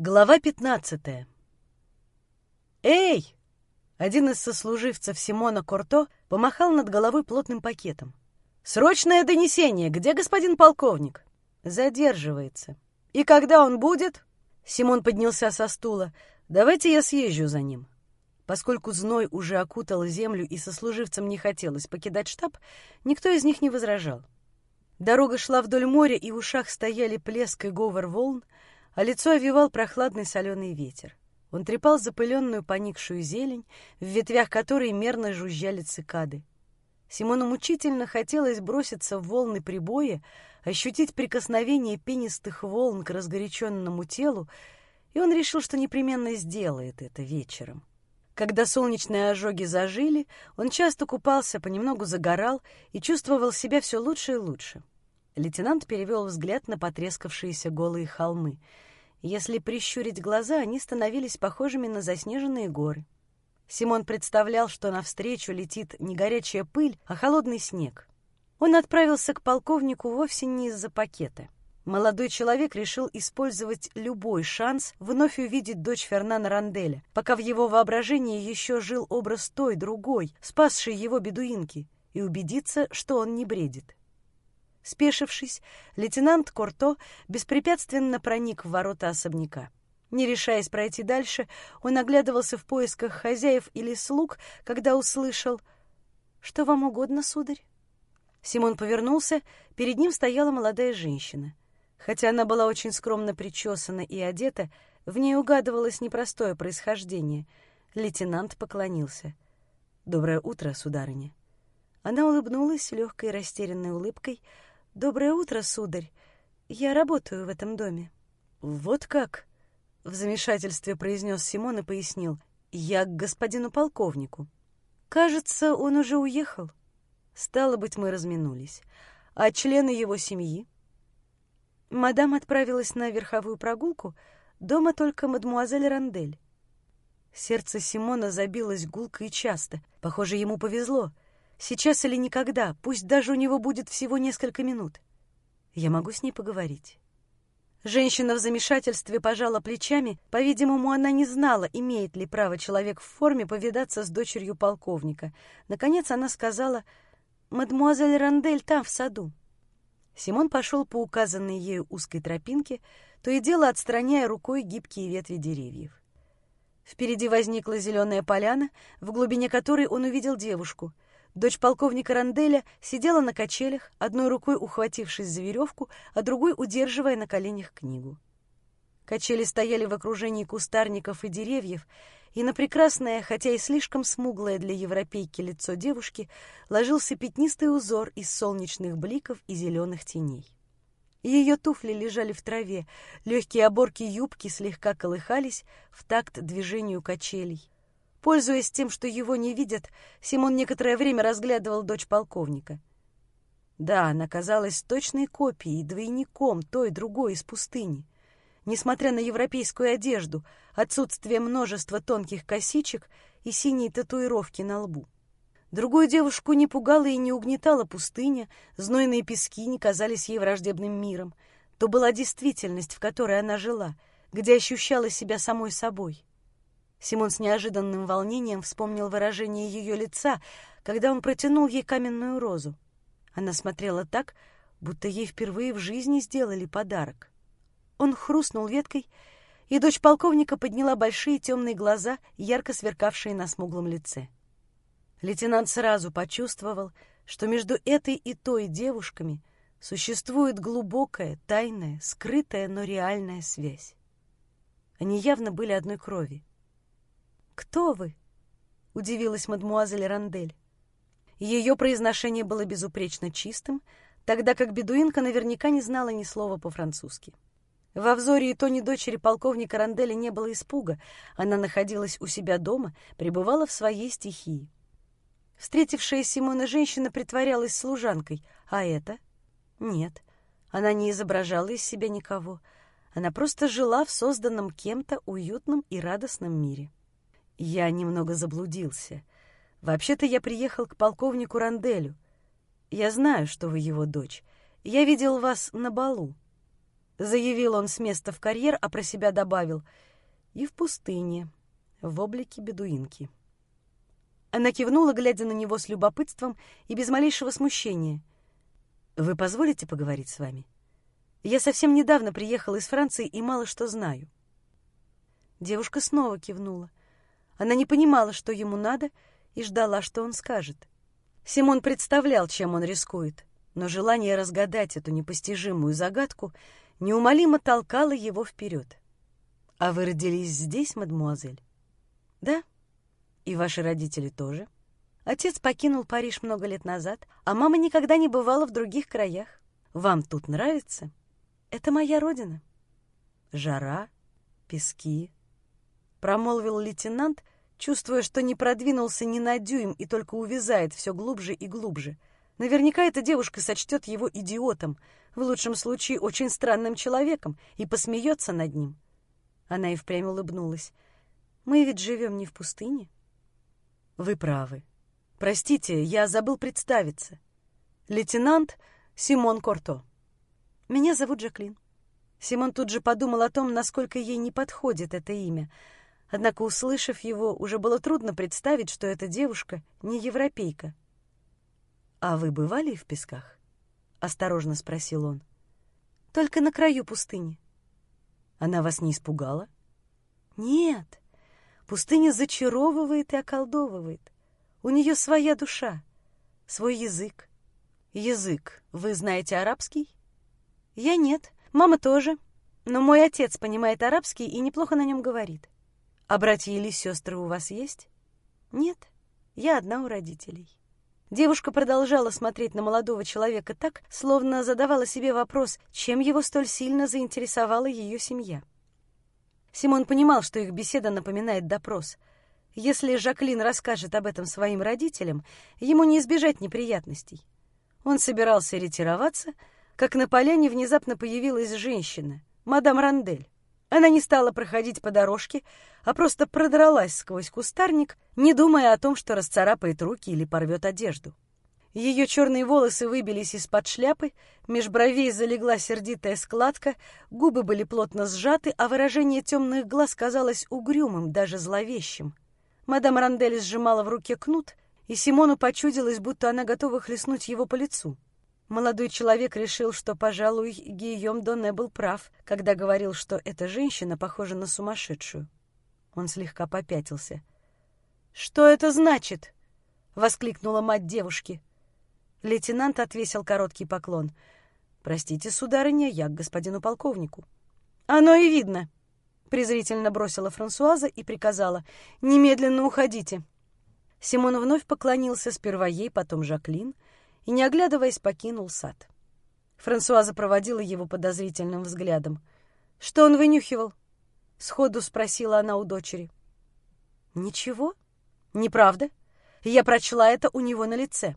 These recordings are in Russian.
Глава 15. «Эй!» Один из сослуживцев Симона Корто помахал над головой плотным пакетом. «Срочное донесение! Где господин полковник?» «Задерживается. И когда он будет?» Симон поднялся со стула. «Давайте я съезжу за ним». Поскольку зной уже окутал землю и сослуживцам не хотелось покидать штаб, никто из них не возражал. Дорога шла вдоль моря, и в ушах стояли плеск и говор волн, а лицо овивал прохладный соленый ветер. Он трепал запыленную поникшую зелень, в ветвях которой мерно жужжали цикады. Симону мучительно хотелось броситься в волны прибоя, ощутить прикосновение пенистых волн к разгоряченному телу, и он решил, что непременно сделает это вечером. Когда солнечные ожоги зажили, он часто купался, понемногу загорал и чувствовал себя все лучше и лучше. Лейтенант перевел взгляд на потрескавшиеся голые холмы — если прищурить глаза, они становились похожими на заснеженные горы. Симон представлял, что навстречу летит не горячая пыль, а холодный снег. Он отправился к полковнику вовсе не из-за пакета. Молодой человек решил использовать любой шанс вновь увидеть дочь Фернана Ранделя, пока в его воображении еще жил образ той, другой, спасшей его бедуинки, и убедиться, что он не бредит. Спешившись, лейтенант Корто беспрепятственно проник в ворота особняка. Не решаясь пройти дальше, он оглядывался в поисках хозяев или слуг, когда услышал «Что вам угодно, сударь?» Симон повернулся, перед ним стояла молодая женщина. Хотя она была очень скромно причесана и одета, в ней угадывалось непростое происхождение. Лейтенант поклонился. «Доброе утро, сударыня». Она улыбнулась легкой растерянной улыбкой, «Доброе утро, сударь. Я работаю в этом доме». «Вот как?» — в замешательстве произнес Симон и пояснил. «Я к господину полковнику». «Кажется, он уже уехал». Стало быть, мы разминулись. А члены его семьи? Мадам отправилась на верховую прогулку, дома только мадмуазель Рандель. Сердце Симона забилось гулко и часто. Похоже, ему повезло — Сейчас или никогда, пусть даже у него будет всего несколько минут. Я могу с ней поговорить. Женщина в замешательстве пожала плечами. По-видимому, она не знала, имеет ли право человек в форме повидаться с дочерью полковника. Наконец она сказала, «Мадемуазель Рандель там, в саду». Симон пошел по указанной ею узкой тропинке, то и дело отстраняя рукой гибкие ветви деревьев. Впереди возникла зеленая поляна, в глубине которой он увидел девушку — Дочь полковника Ранделя сидела на качелях, одной рукой ухватившись за веревку, а другой удерживая на коленях книгу. Качели стояли в окружении кустарников и деревьев, и на прекрасное, хотя и слишком смуглое для европейки лицо девушки ложился пятнистый узор из солнечных бликов и зеленых теней. Ее туфли лежали в траве, легкие оборки юбки слегка колыхались в такт движению качелей. Пользуясь тем, что его не видят, Симон некоторое время разглядывал дочь полковника. Да, она казалась точной копией, двойником той другой из пустыни. Несмотря на европейскую одежду, отсутствие множества тонких косичек и синие татуировки на лбу. Другую девушку не пугала и не угнетала пустыня, знойные пески не казались ей враждебным миром. То была действительность, в которой она жила, где ощущала себя самой собой. Симон с неожиданным волнением вспомнил выражение ее лица, когда он протянул ей каменную розу. Она смотрела так, будто ей впервые в жизни сделали подарок. Он хрустнул веткой, и дочь полковника подняла большие темные глаза, ярко сверкавшие на смуглом лице. Лейтенант сразу почувствовал, что между этой и той девушками существует глубокая, тайная, скрытая, но реальная связь. Они явно были одной крови. «Кто вы?» — удивилась мадмуазель Рандель. Ее произношение было безупречно чистым, тогда как бедуинка наверняка не знала ни слова по-французски. Во взоре и тоне дочери полковника Ранделя не было испуга. Она находилась у себя дома, пребывала в своей стихии. Встретившая Симона женщина притворялась служанкой, а это? Нет, она не изображала из себя никого. Она просто жила в созданном кем-то уютном и радостном мире. Я немного заблудился. Вообще-то я приехал к полковнику Ранделю. Я знаю, что вы его дочь. Я видел вас на балу. — заявил он с места в карьер, а про себя добавил. «И в пустыне, в облике бедуинки». Она кивнула, глядя на него с любопытством и без малейшего смущения. «Вы позволите поговорить с вами? Я совсем недавно приехала из Франции и мало что знаю». Девушка снова кивнула. Она не понимала, что ему надо, и ждала, что он скажет. Симон представлял, чем он рискует, но желание разгадать эту непостижимую загадку неумолимо толкало его вперед. «А вы родились здесь, мадемуазель?» «Да», и ваши родители тоже? Отец покинул Париж много лет назад, а мама никогда не бывала в других краях. Вам тут нравится? Это моя родина. Жара, пески. Промолвил лейтенант, чувствуя, что не продвинулся ни на дюйм и только увязает все глубже и глубже. Наверняка эта девушка сочтет его идиотом, в лучшем случае очень странным человеком, и посмеется над ним. Она и впрямь улыбнулась. «Мы ведь живем не в пустыне». Вы правы. Простите, я забыл представиться. Лейтенант Симон Корто. Меня зовут Жаклин. Симон тут же подумал о том, насколько ей не подходит это имя. Однако, услышав его, уже было трудно представить, что эта девушка не европейка. «А вы бывали в песках?» — осторожно спросил он. «Только на краю пустыни». «Она вас не испугала?» «Нет, Пустыня зачаровывает и околдовывает. У нее своя душа, свой язык. Язык. Вы знаете арабский? Я нет. Мама тоже. Но мой отец понимает арабский и неплохо на нем говорит. А братья или сестры у вас есть? Нет. Я одна у родителей. Девушка продолжала смотреть на молодого человека так, словно задавала себе вопрос, чем его столь сильно заинтересовала ее семья. Симон понимал, что их беседа напоминает допрос. Если Жаклин расскажет об этом своим родителям, ему не избежать неприятностей. Он собирался ретироваться, как на поляне внезапно появилась женщина, мадам Рандель. Она не стала проходить по дорожке, а просто продралась сквозь кустарник, не думая о том, что расцарапает руки или порвет одежду. Ее черные волосы выбились из-под шляпы, меж бровей залегла сердитая складка, губы были плотно сжаты, а выражение темных глаз казалось угрюмым, даже зловещим. Мадам Рандель сжимала в руке кнут, и Симону почудилось, будто она готова хлестнуть его по лицу. Молодой человек решил, что, пожалуй, Гийом Доне был прав, когда говорил, что эта женщина похожа на сумасшедшую. Он слегка попятился. «Что это значит?» — воскликнула мать девушки. Лейтенант отвесил короткий поклон. «Простите, сударыня, я к господину полковнику». «Оно и видно», — презрительно бросила Франсуаза и приказала. «Немедленно уходите». Симон вновь поклонился сперва ей, потом Жаклин, и, не оглядываясь, покинул сад. Франсуаза проводила его подозрительным взглядом. «Что он вынюхивал?» — сходу спросила она у дочери. «Ничего. Неправда. Я прочла это у него на лице».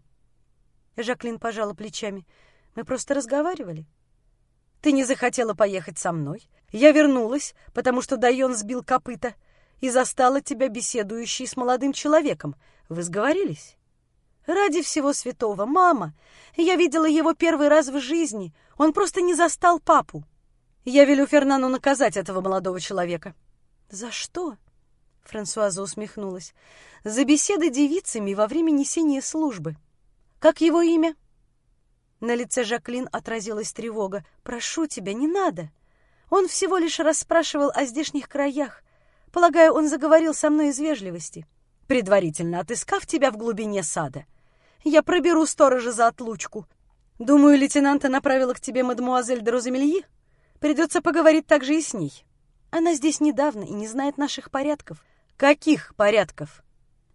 Жаклин пожала плечами. Мы просто разговаривали. Ты не захотела поехать со мной. Я вернулась, потому что Дайон сбил копыта и застала тебя беседующей с молодым человеком. Вы сговорились? Ради всего святого, мама, я видела его первый раз в жизни. Он просто не застал папу. Я велю Фернану наказать этого молодого человека. За что? Франсуаза усмехнулась. За беседы девицами во время несения службы. Как его имя?» На лице Жаклин отразилась тревога. «Прошу тебя, не надо. Он всего лишь расспрашивал о здешних краях. Полагаю, он заговорил со мной из вежливости, предварительно отыскав тебя в глубине сада. Я проберу сторожа за отлучку. Думаю, лейтенанта направила к тебе мадемуазель де. Придется поговорить также и с ней. Она здесь недавно и не знает наших порядков». «Каких порядков?»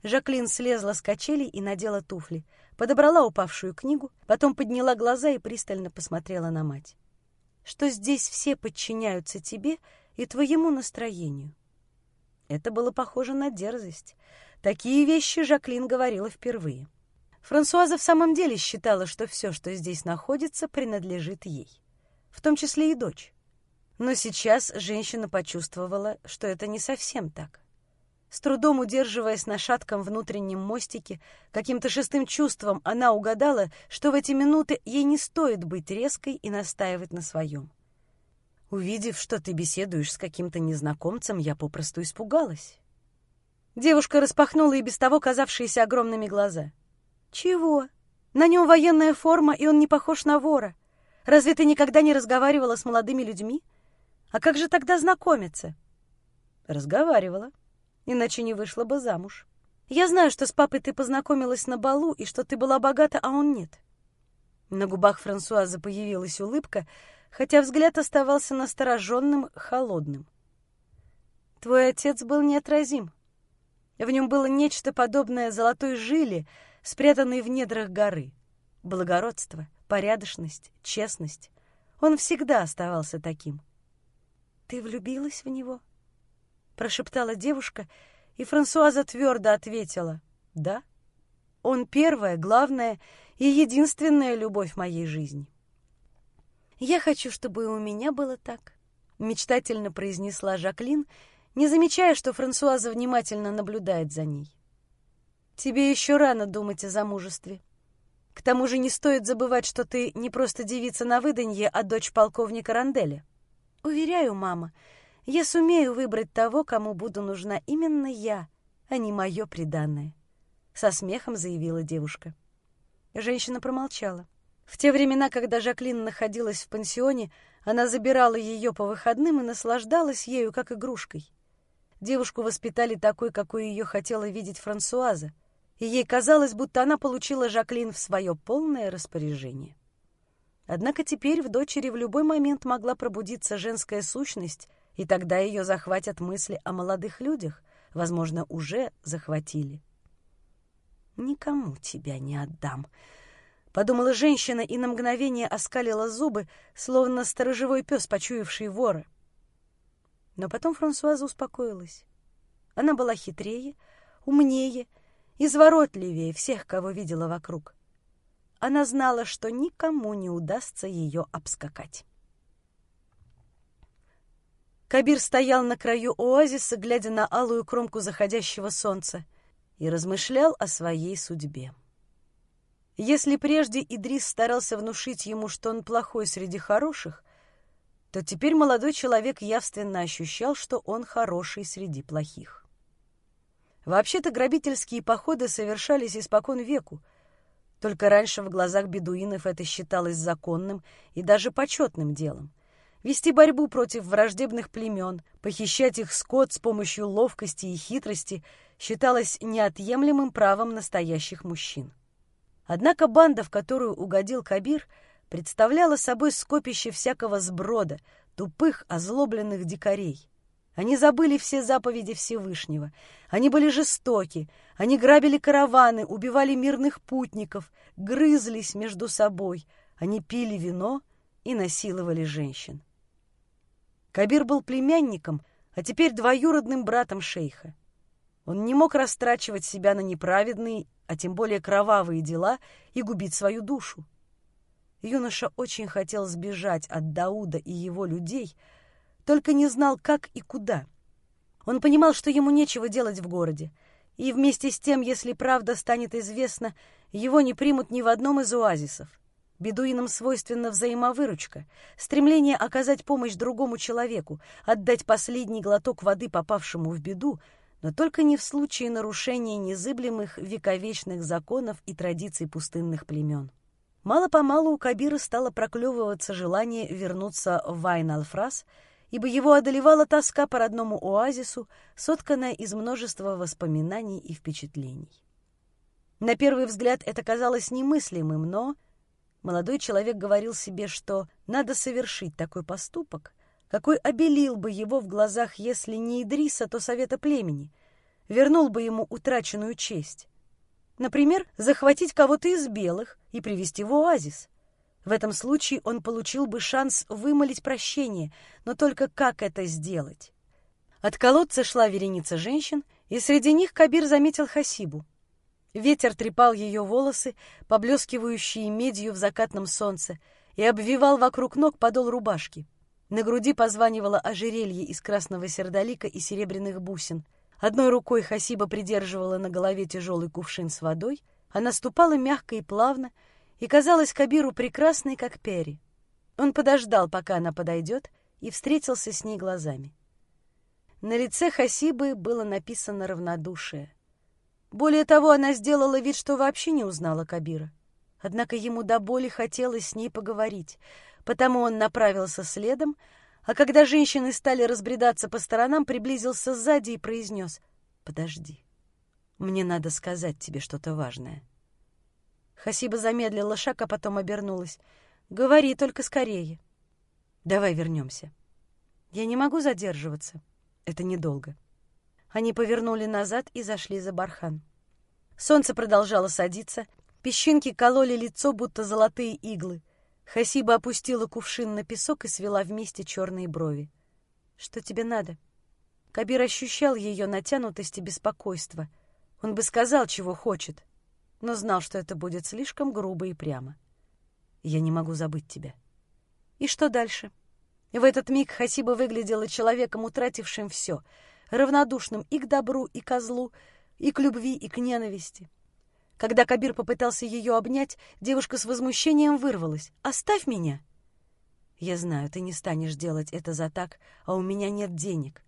Жаклин слезла с качелей и надела туфли подобрала упавшую книгу, потом подняла глаза и пристально посмотрела на мать. «Что здесь все подчиняются тебе и твоему настроению». Это было похоже на дерзость. Такие вещи Жаклин говорила впервые. Франсуаза в самом деле считала, что все, что здесь находится, принадлежит ей, в том числе и дочь. Но сейчас женщина почувствовала, что это не совсем так. С трудом удерживаясь на шатком внутреннем мостике, каким-то шестым чувством она угадала, что в эти минуты ей не стоит быть резкой и настаивать на своем. Увидев, что ты беседуешь с каким-то незнакомцем, я попросту испугалась. Девушка распахнула и без того казавшиеся огромными глаза. «Чего? На нем военная форма, и он не похож на вора. Разве ты никогда не разговаривала с молодыми людьми? А как же тогда знакомиться?» «Разговаривала, иначе не вышла бы замуж. Я знаю, что с папой ты познакомилась на балу, и что ты была богата, а он нет». На губах Франсуаза появилась улыбка, хотя взгляд оставался настороженным, холодным. «Твой отец был неотразим. В нем было нечто подобное золотой жиле, спрятанной в недрах горы. Благородство, порядочность, честность. Он всегда оставался таким. «Ты влюбилась в него?» — прошептала девушка, и Франсуаза твердо ответила «Да». Он первая, главная и единственная любовь моей жизни. «Я хочу, чтобы у меня было так», — мечтательно произнесла Жаклин, не замечая, что Франсуаза внимательно наблюдает за ней. «Тебе еще рано думать о замужестве. К тому же не стоит забывать, что ты не просто девица на выданье, а дочь полковника Ранделя. Уверяю, мама, я сумею выбрать того, кому буду нужна именно я, а не мое преданное», — со смехом заявила девушка. Женщина промолчала. В те времена, когда Жаклин находилась в пансионе, она забирала ее по выходным и наслаждалась ею как игрушкой. Девушку воспитали такой, какой ее хотела видеть Франсуаза, и ей казалось, будто она получила Жаклин в свое полное распоряжение. Однако теперь в дочери в любой момент могла пробудиться женская сущность, и тогда ее захватят мысли о молодых людях, возможно, уже захватили. «Никому тебя не отдам», Подумала женщина и на мгновение оскалила зубы, словно сторожевой пес, почуявший вора. Но потом Франсуаза успокоилась. Она была хитрее, умнее, изворотливее всех, кого видела вокруг. Она знала, что никому не удастся ее обскакать. Кабир стоял на краю оазиса, глядя на алую кромку заходящего солнца, и размышлял о своей судьбе. Если прежде Идрис старался внушить ему, что он плохой среди хороших, то теперь молодой человек явственно ощущал, что он хороший среди плохих. Вообще-то грабительские походы совершались испокон веку, только раньше в глазах бедуинов это считалось законным и даже почетным делом. Вести борьбу против враждебных племен, похищать их скот с помощью ловкости и хитрости считалось неотъемлемым правом настоящих мужчин. Однако банда, в которую угодил Кабир, представляла собой скопище всякого сброда, тупых, озлобленных дикарей. Они забыли все заповеди Всевышнего. Они были жестоки, они грабили караваны, убивали мирных путников, грызлись между собой, они пили вино и насиловали женщин. Кабир был племянником, а теперь двоюродным братом шейха. Он не мог растрачивать себя на неправедные а тем более кровавые дела, и губить свою душу. Юноша очень хотел сбежать от Дауда и его людей, только не знал, как и куда. Он понимал, что ему нечего делать в городе, и вместе с тем, если правда станет известна, его не примут ни в одном из оазисов. Бедуинам свойственна взаимовыручка, стремление оказать помощь другому человеку, отдать последний глоток воды попавшему в беду — но только не в случае нарушения незыблемых вековечных законов и традиций пустынных племен. Мало-помалу у Кабира стало проклевываться желание вернуться в Вайн-Алфрас, ибо его одолевала тоска по родному оазису, сотканная из множества воспоминаний и впечатлений. На первый взгляд это казалось немыслимым, но молодой человек говорил себе, что надо совершить такой поступок, какой обелил бы его в глазах, если не Идриса, то совета племени, вернул бы ему утраченную честь. Например, захватить кого-то из белых и привести в оазис. В этом случае он получил бы шанс вымолить прощение, но только как это сделать? От колодца шла вереница женщин, и среди них Кабир заметил Хасибу. Ветер трепал ее волосы, поблескивающие медью в закатном солнце, и обвивал вокруг ног подол рубашки. На груди позванивало ожерелье из красного сердолика и серебряных бусин. Одной рукой Хасиба придерживала на голове тяжелый кувшин с водой, она ступала мягко и плавно, и казалась Кабиру прекрасной, как Пери. Он подождал, пока она подойдет, и встретился с ней глазами. На лице Хасибы было написано равнодушие. Более того, она сделала вид, что вообще не узнала Кабира. Однако ему до боли хотелось с ней поговорить, потому он направился следом, а когда женщины стали разбредаться по сторонам, приблизился сзади и произнес «Подожди, мне надо сказать тебе что-то важное». Хасиба замедлила шаг, а потом обернулась. «Говори только скорее. Давай вернемся. Я не могу задерживаться. Это недолго». Они повернули назад и зашли за бархан. Солнце продолжало садиться, песчинки кололи лицо, будто золотые иглы. Хасиба опустила кувшин на песок и свела вместе черные брови. «Что тебе надо?» Кабир ощущал ее натянутость и беспокойство. Он бы сказал, чего хочет, но знал, что это будет слишком грубо и прямо. «Я не могу забыть тебя». «И что дальше?» В этот миг Хасиба выглядела человеком, утратившим все, равнодушным и к добру, и к злу, и к любви, и к ненависти. Когда Кабир попытался ее обнять, девушка с возмущением вырвалась. «Оставь меня!» «Я знаю, ты не станешь делать это за так, а у меня нет денег.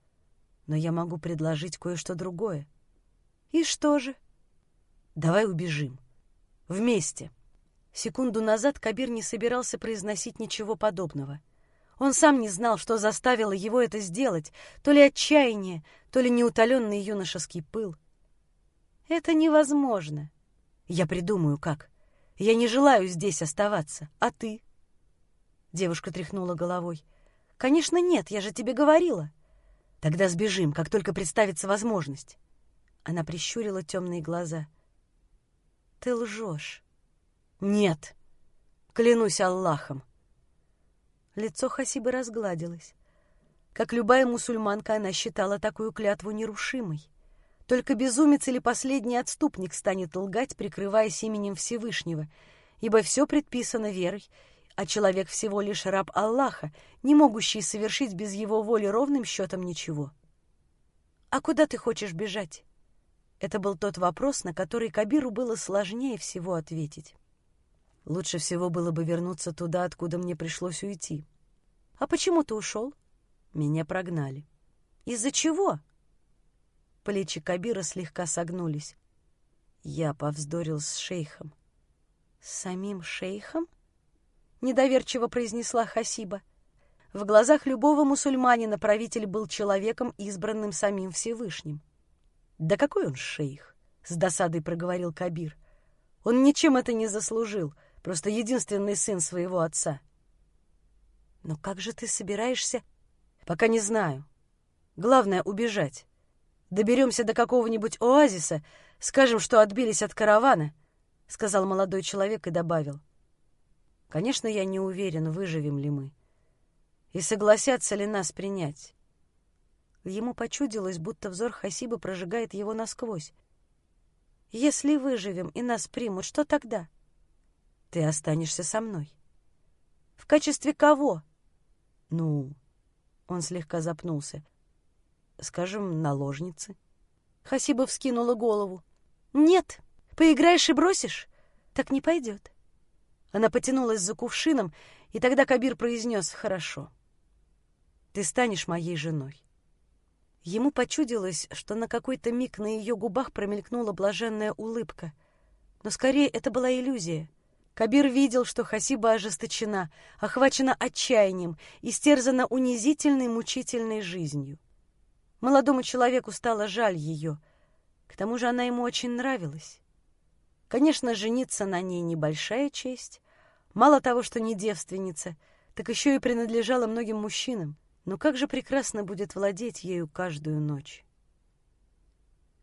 Но я могу предложить кое-что другое». «И что же?» «Давай убежим. Вместе». Секунду назад Кабир не собирался произносить ничего подобного. Он сам не знал, что заставило его это сделать, то ли отчаяние, то ли неутоленный юношеский пыл. «Это невозможно», я придумаю, как. Я не желаю здесь оставаться. А ты? Девушка тряхнула головой. Конечно, нет, я же тебе говорила. Тогда сбежим, как только представится возможность. Она прищурила темные глаза. Ты лжешь. Нет. Клянусь Аллахом. Лицо Хасибы разгладилось. Как любая мусульманка, она считала такую клятву нерушимой. Только безумец или последний отступник станет лгать, прикрываясь именем Всевышнего, ибо все предписано верой, а человек всего лишь раб Аллаха, не могущий совершить без его воли ровным счетом ничего. «А куда ты хочешь бежать?» Это был тот вопрос, на который Кабиру было сложнее всего ответить. Лучше всего было бы вернуться туда, откуда мне пришлось уйти. «А почему ты ушел?» Меня прогнали. «Из-за чего?» Плечи Кабира слегка согнулись. Я повздорил с шейхом. «С самим шейхом?» — недоверчиво произнесла Хасиба. В глазах любого мусульманина правитель был человеком, избранным самим Всевышним. «Да какой он шейх?» — с досадой проговорил Кабир. «Он ничем это не заслужил, просто единственный сын своего отца». «Но как же ты собираешься?» «Пока не знаю. Главное — убежать. Доберемся до какого-нибудь оазиса, скажем, что отбились от каравана, — сказал молодой человек и добавил. Конечно, я не уверен, выживем ли мы. И согласятся ли нас принять. Ему почудилось, будто взор Хасиба прожигает его насквозь. Если выживем и нас примут, что тогда? Ты останешься со мной. В качестве кого? Ну, он слегка запнулся скажем, наложницы. Хасиба вскинула голову. «Нет, поиграешь и бросишь? Так не пойдет». Она потянулась за кувшином, и тогда Кабир произнес «Хорошо, ты станешь моей женой». Ему почудилось, что на какой-то миг на ее губах промелькнула блаженная улыбка. Но скорее это была иллюзия. Кабир видел, что Хасиба ожесточена, охвачена отчаянием, истерзана унизительной, мучительной жизнью. Молодому человеку стало жаль ее. К тому же она ему очень нравилась. Конечно, жениться на ней небольшая честь. Мало того, что не девственница, так еще и принадлежала многим мужчинам. Но как же прекрасно будет владеть ею каждую ночь.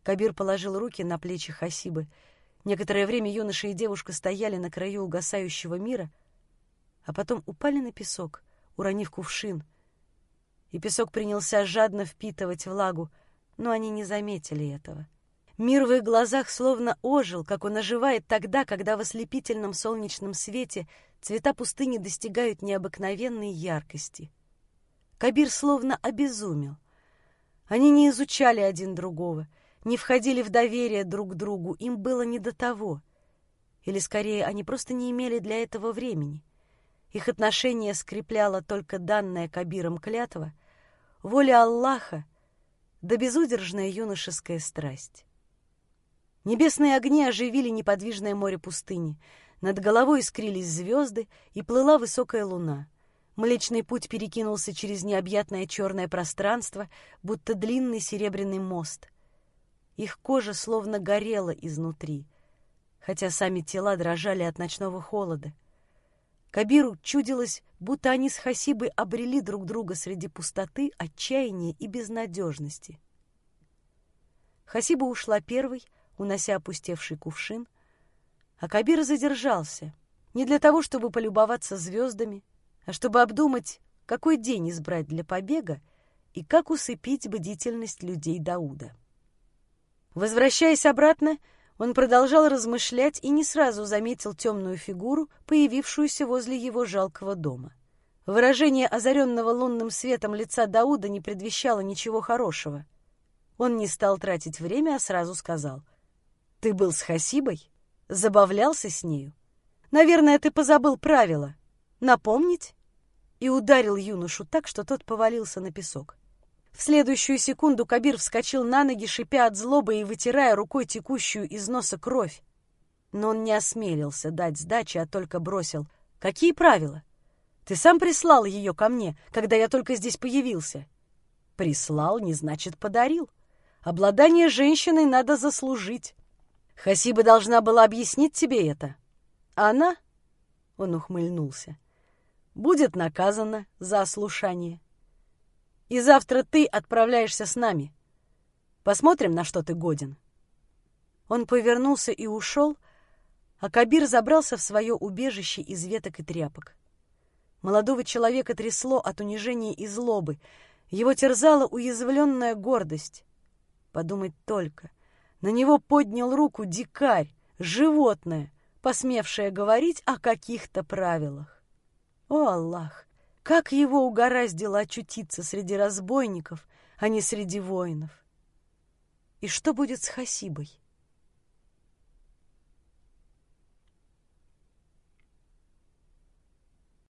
Кабир положил руки на плечи Хасибы. Некоторое время юноша и девушка стояли на краю угасающего мира, а потом упали на песок, уронив кувшин — и песок принялся жадно впитывать влагу, но они не заметили этого. Мир в их глазах словно ожил, как он оживает тогда, когда в ослепительном солнечном свете цвета пустыни достигают необыкновенной яркости. Кабир словно обезумел. Они не изучали один другого, не входили в доверие друг к другу, им было не до того. Или, скорее, они просто не имели для этого времени. Их отношения скрепляла только данная Кабиром клятва, воля Аллаха да безудержная юношеская страсть. Небесные огни оживили неподвижное море пустыни. Над головой искрились звезды, и плыла высокая луна. Млечный путь перекинулся через необъятное черное пространство, будто длинный серебряный мост. Их кожа словно горела изнутри, хотя сами тела дрожали от ночного холода. Кабиру чудилось, будто они с Хасибой обрели друг друга среди пустоты, отчаяния и безнадежности. Хасиба ушла первой, унося опустевший кувшин, а Кабир задержался, не для того, чтобы полюбоваться звездами, а чтобы обдумать, какой день избрать для побега и как усыпить бдительность людей Дауда. Возвращаясь обратно, он продолжал размышлять и не сразу заметил темную фигуру, появившуюся возле его жалкого дома. Выражение озаренного лунным светом лица Дауда не предвещало ничего хорошего. Он не стал тратить время, а сразу сказал. «Ты был с Хасибой? Забавлялся с нею? Наверное, ты позабыл правила. Напомнить?» И ударил юношу так, что тот повалился на песок. В следующую секунду Кабир вскочил на ноги, шипя от злобы и вытирая рукой текущую из носа кровь. Но он не осмелился дать сдачи, а только бросил. «Какие правила? Ты сам прислал ее ко мне, когда я только здесь появился». «Прислал, не значит подарил. Обладание женщиной надо заслужить. Хасиба должна была объяснить тебе это. Она, — он ухмыльнулся, — будет наказана за ослушание. И завтра ты отправляешься с нами. Посмотрим, на что ты годен». Он повернулся и ушел, а Кабир забрался в свое убежище из веток и тряпок. Молодого человека трясло от унижения и злобы, его терзала уязвленная гордость. Подумать только, на него поднял руку дикарь, животное, посмевшее говорить о каких-то правилах. О, Аллах! Как его угораздило очутиться среди разбойников, а не среди воинов? И что будет с Хасибой?